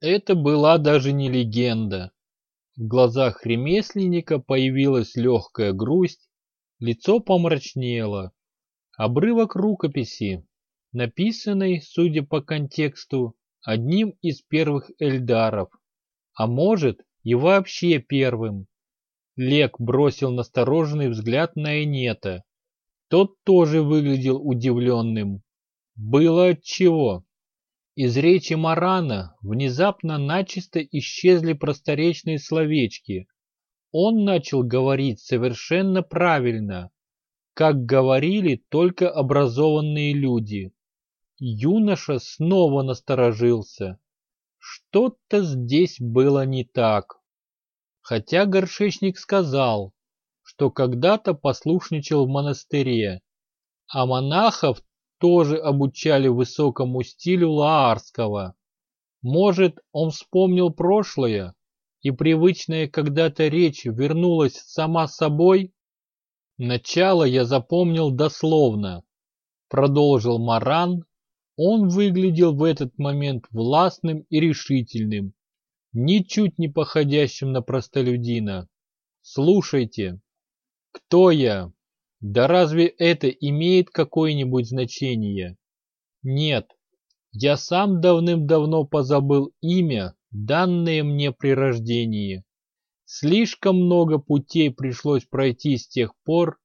Это была даже не легенда. В глазах ремесленника появилась легкая грусть, лицо помрачнело. Обрывок рукописи, написанный, судя по контексту, одним из первых эльдаров, а может и вообще первым. Лек бросил настороженный взгляд на Энета. Тот тоже выглядел удивленным. Было отчего. Из речи Марана внезапно начисто исчезли просторечные словечки. Он начал говорить совершенно правильно, как говорили только образованные люди. Юноша снова насторожился. Что-то здесь было не так. Хотя горшечник сказал, что когда-то послушничал в монастыре, а монахов тоже обучали высокому стилю лаарского. Может, он вспомнил прошлое, и привычная когда-то речь вернулась сама собой? Начало я запомнил дословно. Продолжил Маран. Он выглядел в этот момент властным и решительным, ничуть не походящим на простолюдина. Слушайте, кто я? Да разве это имеет какое-нибудь значение? Нет, я сам давным-давно позабыл имя, данное мне при рождении. Слишком много путей пришлось пройти с тех пор,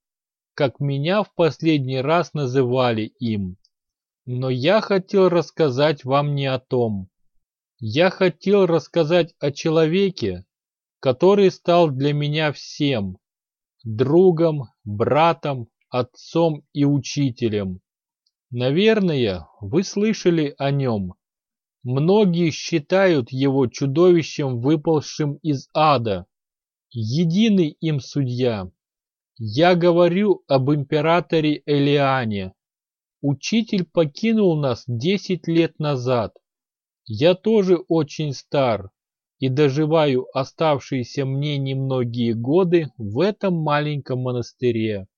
как меня в последний раз называли им. Но я хотел рассказать вам не о том. Я хотел рассказать о человеке, который стал для меня всем, другом, братом, отцом и учителем. Наверное, вы слышали о нем. Многие считают его чудовищем, выползшим из ада. Единый им судья. Я говорю об императоре Элиане. Учитель покинул нас десять лет назад. Я тоже очень стар, и доживаю оставшиеся мне немногие годы в этом маленьком монастыре.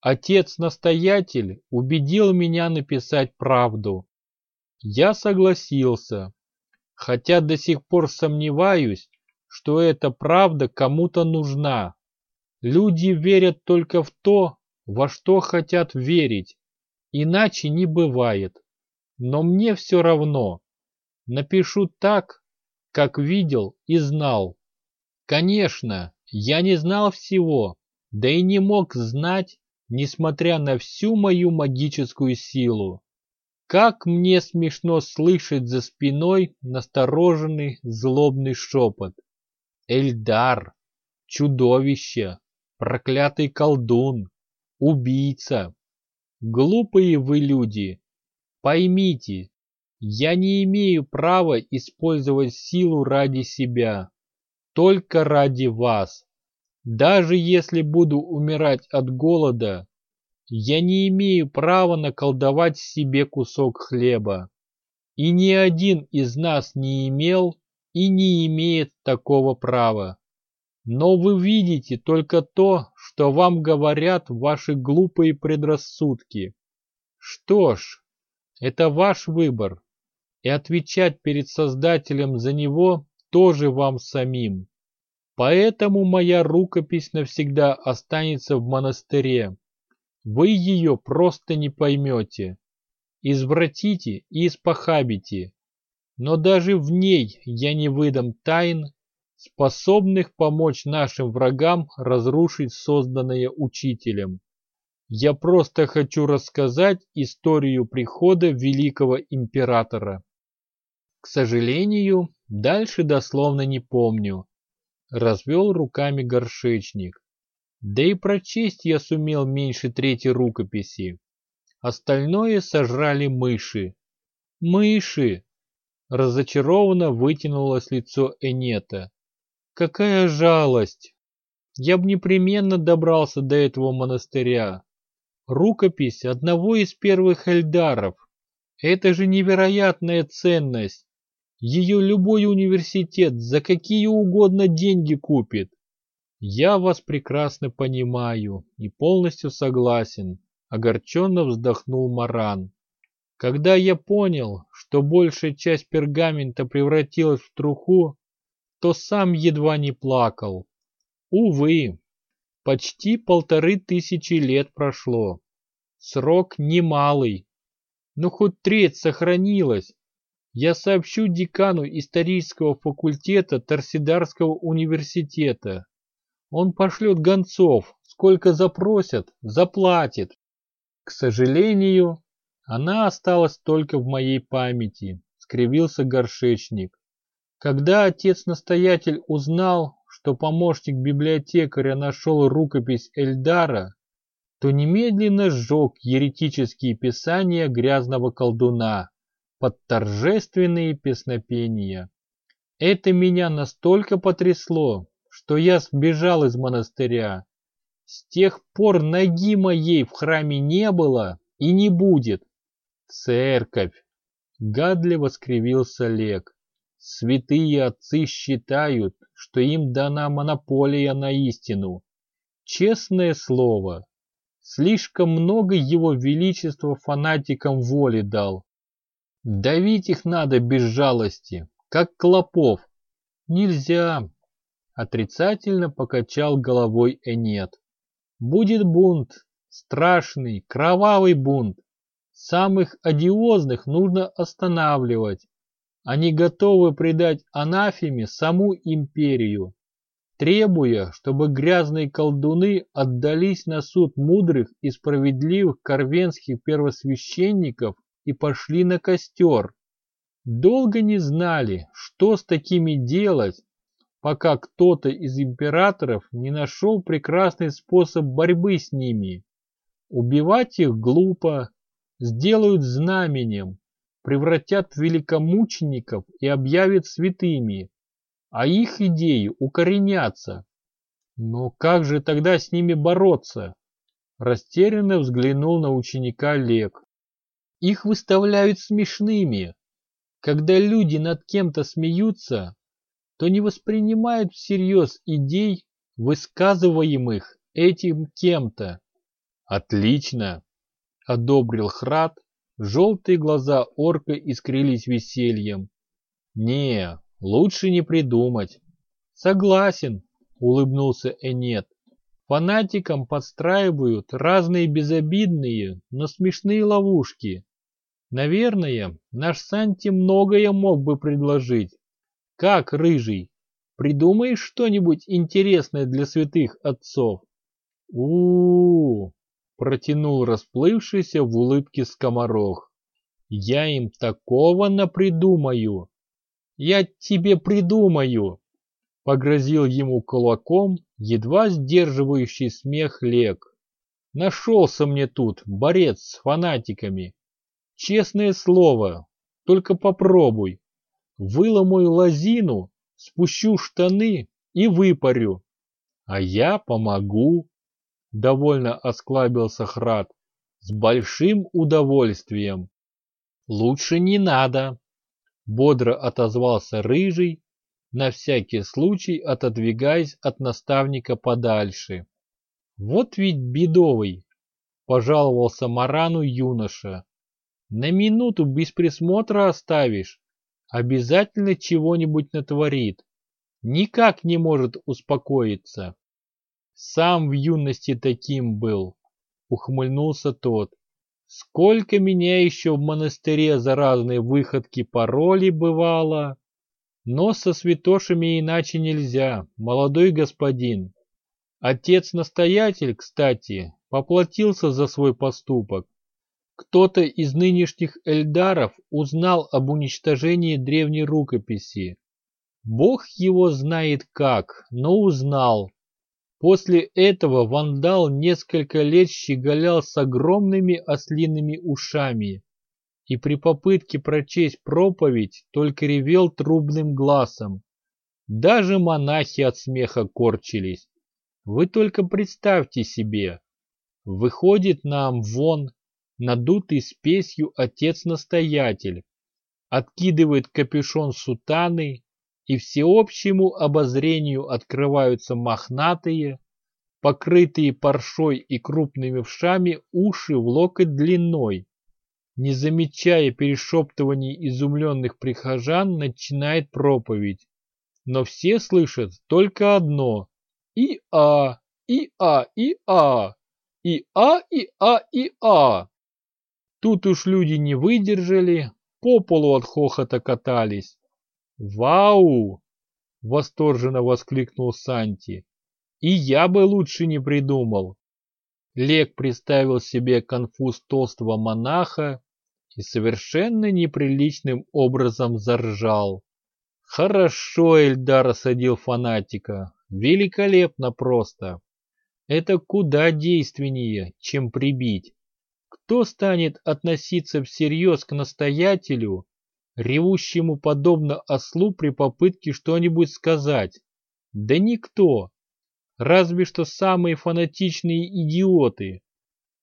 Отец-настоятель убедил меня написать правду. Я согласился, хотя до сих пор сомневаюсь, что эта правда кому-то нужна. Люди верят только в то, во что хотят верить, иначе не бывает. Но мне все равно. Напишу так, как видел и знал. Конечно, я не знал всего, да и не мог знать, несмотря на всю мою магическую силу. Как мне смешно слышать за спиной настороженный злобный шепот. Эльдар, чудовище, проклятый колдун, убийца. Глупые вы люди. Поймите, я не имею права использовать силу ради себя, только ради вас. Даже если буду умирать от голода, я не имею права наколдовать себе кусок хлеба. И ни один из нас не имел и не имеет такого права. Но вы видите только то, что вам говорят ваши глупые предрассудки. Что ж, это ваш выбор и отвечать перед Создателем за него тоже вам самим. Поэтому моя рукопись навсегда останется в монастыре. Вы ее просто не поймете. Извратите и испохабите. Но даже в ней я не выдам тайн, способных помочь нашим врагам разрушить созданное учителем. Я просто хочу рассказать историю прихода великого императора. К сожалению, дальше дословно не помню. Развел руками горшечник. Да и прочесть я сумел меньше трети рукописи. Остальное сожрали мыши. Мыши! Разочарованно вытянулось лицо Энета. Какая жалость! Я бы непременно добрался до этого монастыря. Рукопись одного из первых эльдаров. Это же невероятная ценность. Ее любой университет за какие угодно деньги купит. Я вас прекрасно понимаю и полностью согласен, огорченно вздохнул Маран. Когда я понял, что большая часть пергамента превратилась в труху, то сам едва не плакал. Увы, почти полторы тысячи лет прошло. Срок немалый. Но хоть треть сохранилась. Я сообщу декану исторического факультета Торсидарского университета. Он пошлет гонцов, сколько запросят, заплатит. К сожалению, она осталась только в моей памяти, скривился горшечник. Когда отец-настоятель узнал, что помощник библиотекаря нашел рукопись Эльдара, то немедленно сжег еретические писания грязного колдуна под торжественные песнопения. Это меня настолько потрясло, что я сбежал из монастыря. С тех пор ноги моей в храме не было и не будет. Церковь! Гадливо скривился Лек. Святые отцы считают, что им дана монополия на истину. Честное слово, слишком много его величества фанатикам воли дал. Давить их надо без жалости, как клопов. Нельзя. Отрицательно покачал головой Энет. Будет бунт, страшный, кровавый бунт. Самых одиозных нужно останавливать. Они готовы предать анафеме саму империю, требуя, чтобы грязные колдуны отдались на суд мудрых и справедливых корвенских первосвященников и пошли на костер. Долго не знали, что с такими делать, пока кто-то из императоров не нашел прекрасный способ борьбы с ними. Убивать их глупо, сделают знаменем, превратят в великомучеников и объявят святыми, а их идеи укоренятся. Но как же тогда с ними бороться? Растерянно взглянул на ученика Лек. Их выставляют смешными. Когда люди над кем-то смеются, то не воспринимают всерьез идей, высказываемых этим кем-то. Отлично, одобрил Храд, Желтые глаза орка искрились весельем. «Не, лучше не придумать». «Согласен», — улыбнулся Энет. «Фанатикам подстраивают разные безобидные, но смешные ловушки. Наверное, наш Санти многое мог бы предложить. Как, Рыжий, придумаешь что-нибудь интересное для святых отцов?» у, -у, протянул расплывшийся в улыбке скоморох. Я им такого напридумаю. Я тебе придумаю, погрозил ему кулаком, едва сдерживающий смех Лек. Нашелся мне тут борец с фанатиками. Честное слово, только попробуй. Выломаю лозину, спущу штаны и выпарю. А я помогу. Довольно осклабился Храд. С большим удовольствием. Лучше не надо. Бодро отозвался Рыжий, на всякий случай отодвигаясь от наставника подальше. Вот ведь бедовый, пожаловался Марану юноша. На минуту без присмотра оставишь, обязательно чего-нибудь натворит. Никак не может успокоиться. Сам в юности таким был, ухмыльнулся тот. Сколько меня еще в монастыре за разные выходки пароли бывало. Но со святошами иначе нельзя, молодой господин. Отец-настоятель, кстати, поплатился за свой поступок. Кто-то из нынешних эльдаров узнал об уничтожении древней рукописи. Бог его знает как, но узнал После этого вандал несколько лет щеголял с огромными ослиными ушами и при попытке прочесть проповедь только ревел трубным глазом. Даже монахи от смеха корчились. Вы только представьте себе. Выходит нам вон, надутый спесью отец-настоятель, откидывает капюшон сутаны и всеобщему обозрению открываются мохнатые, покрытые паршой и крупными вшами уши в локоть длиной. не замечая перешептываний изумленных прихожан, начинает проповедь. Но все слышат только одно – и-а, и-а, и-а, и-а, и-а, и-а. Тут уж люди не выдержали, по полу от хохота катались. «Вау!» — восторженно воскликнул Санти. «И я бы лучше не придумал!» Лек представил себе конфуз толстого монаха и совершенно неприличным образом заржал. Хорошо Эльдар осадил фанатика. Великолепно просто. Это куда действеннее, чем прибить. Кто станет относиться всерьез к настоятелю, ревущему подобно ослу при попытке что-нибудь сказать? Да никто. Разве что самые фанатичные идиоты.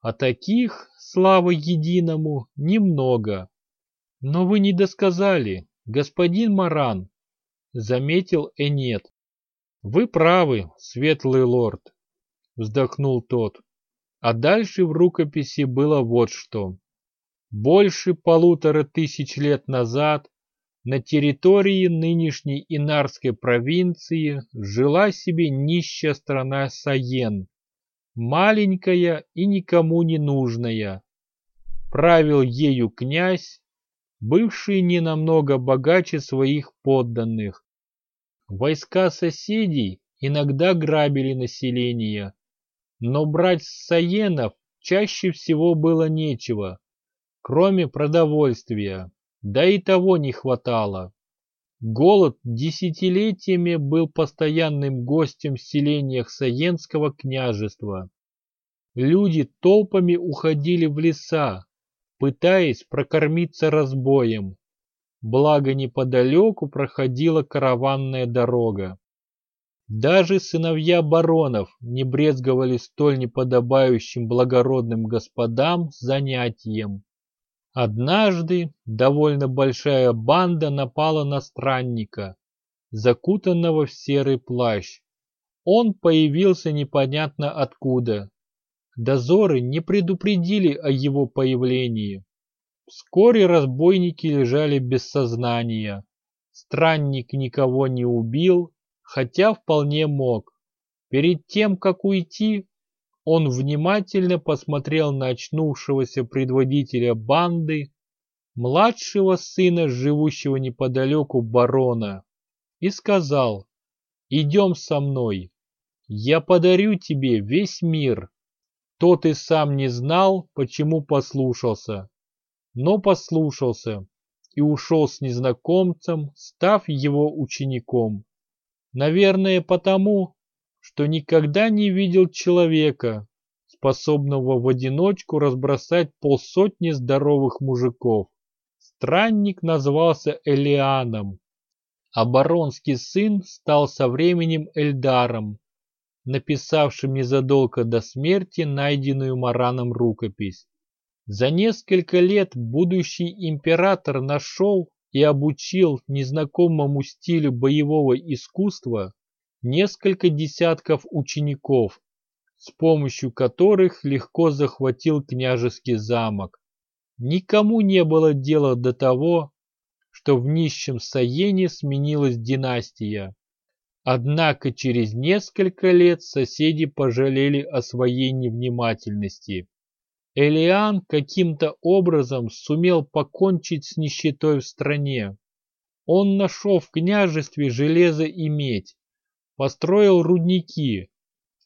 А таких, слава единому, немного. Но вы не досказали, господин Маран, заметил Энет. Вы правы, светлый лорд, вздохнул тот. А дальше в рукописи было вот что. Больше полутора тысяч лет назад на территории нынешней Инарской провинции жила себе нищая страна Саен, маленькая и никому не нужная. Правил ею князь, бывший не намного богаче своих подданных. Войска соседей иногда грабили население, но брать Саенов чаще всего было нечего, кроме продовольствия, да и того не хватало. Голод десятилетиями был постоянным гостем в селениях Саенского княжества. Люди толпами уходили в леса, пытаясь прокормиться разбоем. Благо неподалеку проходила караванная дорога. Даже сыновья баронов не брезговали столь неподобающим благородным господам занятием. Однажды довольно большая банда напала на странника, закутанного в серый плащ. Он появился непонятно откуда. Дозоры не предупредили о его появлении. Вскоре разбойники лежали без сознания. Странник никого не убил, хотя вполне мог. Перед тем, как уйти, он внимательно посмотрел на очнувшегося предводителя банды, младшего сына живущего неподалеку барона, и сказал, «Идем со мной, я подарю тебе весь мир». Тот и сам не знал, почему послушался, но послушался и ушел с незнакомцем, став его учеником. Наверное, потому, что никогда не видел человека, способного в одиночку разбросать полсотни здоровых мужиков. Странник назвался Элианом, а баронский сын стал со временем Эльдаром, написавшим незадолго до смерти найденную Мараном рукопись. За несколько лет будущий император нашел и обучил незнакомому стилю боевого искусства несколько десятков учеников, с помощью которых легко захватил княжеский замок. Никому не было дела до того, что в нищем Саене сменилась династия. Однако через несколько лет соседи пожалели о своей невнимательности. Элиан каким-то образом сумел покончить с нищетой в стране. Он нашел в княжестве железо и медь, построил рудники,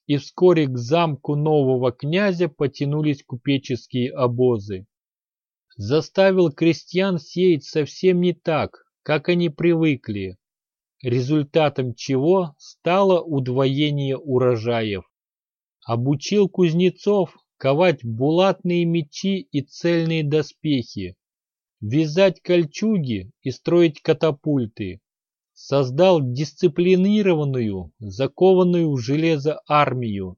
и вскоре к замку нового князя потянулись купеческие обозы. Заставил крестьян сеять совсем не так, как они привыкли, результатом чего стало удвоение урожаев. Обучил кузнецов ковать булатные мечи и цельные доспехи, вязать кольчуги и строить катапульты. Создал дисциплинированную, закованную в железо армию.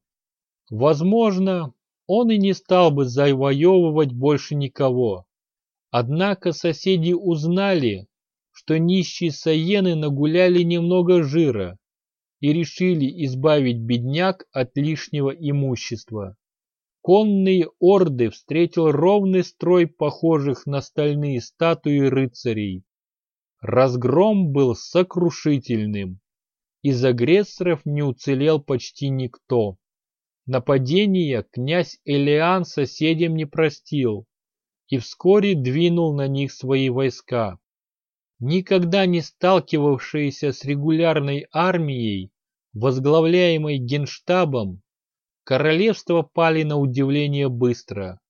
Возможно, он и не стал бы завоевывать больше никого. Однако соседи узнали, что нищие саены нагуляли немного жира и решили избавить бедняк от лишнего имущества. Конные орды встретил ровный строй похожих на стальные статуи рыцарей. Разгром был сокрушительным. Из агрессоров не уцелел почти никто. Нападения князь Элиан соседям не простил и вскоре двинул на них свои войска. Никогда не сталкивавшиеся с регулярной армией, возглавляемой генштабом, королевства пали на удивление быстро,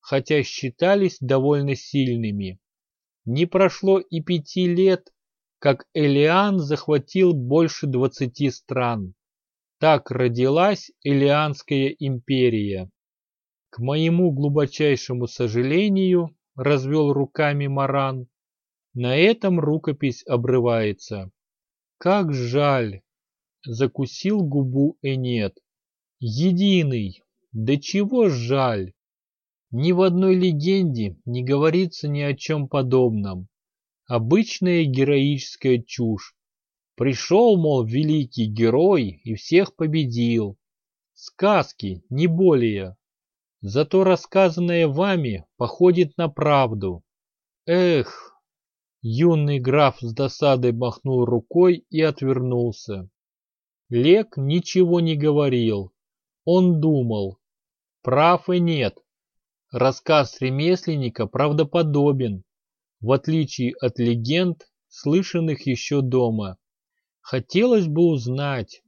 хотя считались довольно сильными. Не прошло и пяти лет, как Элиан захватил больше двадцати стран. Так родилась Элианская империя. К моему глубочайшему сожалению, развел руками Маран, на этом рукопись обрывается. Как жаль! Закусил губу Энет. Единый! Да чего жаль! Ни в одной легенде не говорится ни о чем подобном. Обычная героическая чушь. Пришел, мол, великий герой и всех победил. Сказки, не более. Зато рассказанное вами походит на правду. Эх! Юный граф с досадой махнул рукой и отвернулся. Лек ничего не говорил. Он думал. Прав и нет. Рассказ ремесленника правдоподобен, в отличие от легенд, слышанных еще дома. Хотелось бы узнать,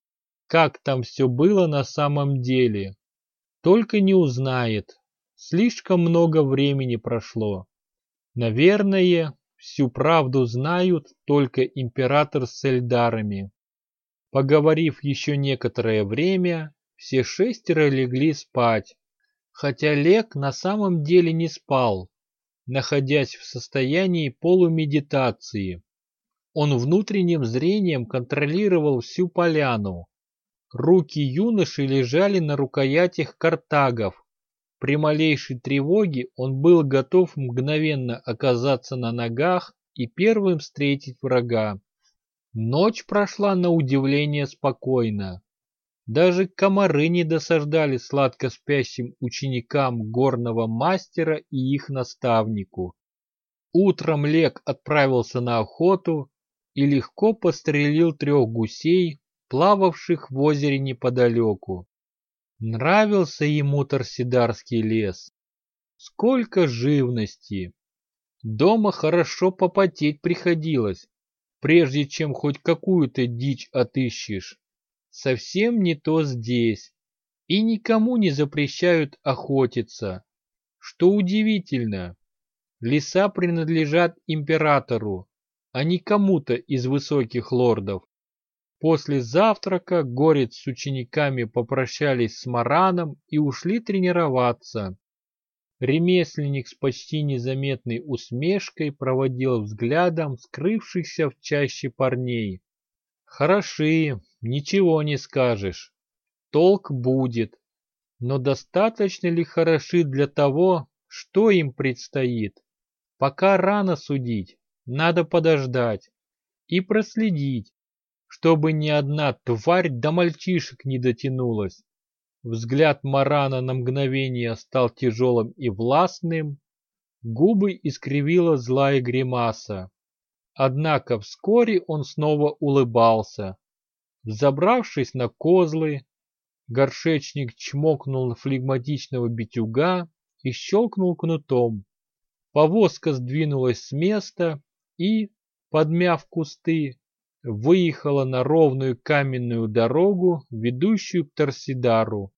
как там все было на самом деле. Только не узнает. Слишком много времени прошло. Наверное, всю правду знают только император с эльдарами. Поговорив еще некоторое время, все шестеро легли спать, хотя Лек на самом деле не спал, находясь в состоянии полумедитации. Он внутренним зрением контролировал всю поляну. Руки юноши лежали на рукоятях картагов. При малейшей тревоге он был готов мгновенно оказаться на ногах и первым встретить врага. Ночь прошла на удивление спокойно. Даже комары не досаждали сладко спящим ученикам горного мастера и их наставнику. Утром Лек отправился на охоту и легко пострелил трех гусей, плававших в озере неподалеку. Нравился ему Торсидарский лес. Сколько живности! Дома хорошо попотеть приходилось, прежде чем хоть какую-то дичь отыщешь совсем не то здесь. И никому не запрещают охотиться. Что удивительно, леса принадлежат императору, а не кому-то из высоких лордов. После завтрака Горец с учениками попрощались с Мараном и ушли тренироваться. Ремесленник с почти незаметной усмешкой проводил взглядом скрывшихся в чаще парней. Хороши, ничего не скажешь. Толк будет. Но достаточно ли хороши для того, что им предстоит? Пока рано судить, надо подождать и проследить, чтобы ни одна тварь до мальчишек не дотянулась. Взгляд Марана на мгновение стал тяжелым и властным, губы искривила злая гримаса. Однако вскоре он снова улыбался. Забравшись на козлы, горшечник чмокнул флегматичного битюга и щелкнул кнутом. Повозка сдвинулась с места и, подмяв кусты, выехала на ровную каменную дорогу, ведущую к Торсидару.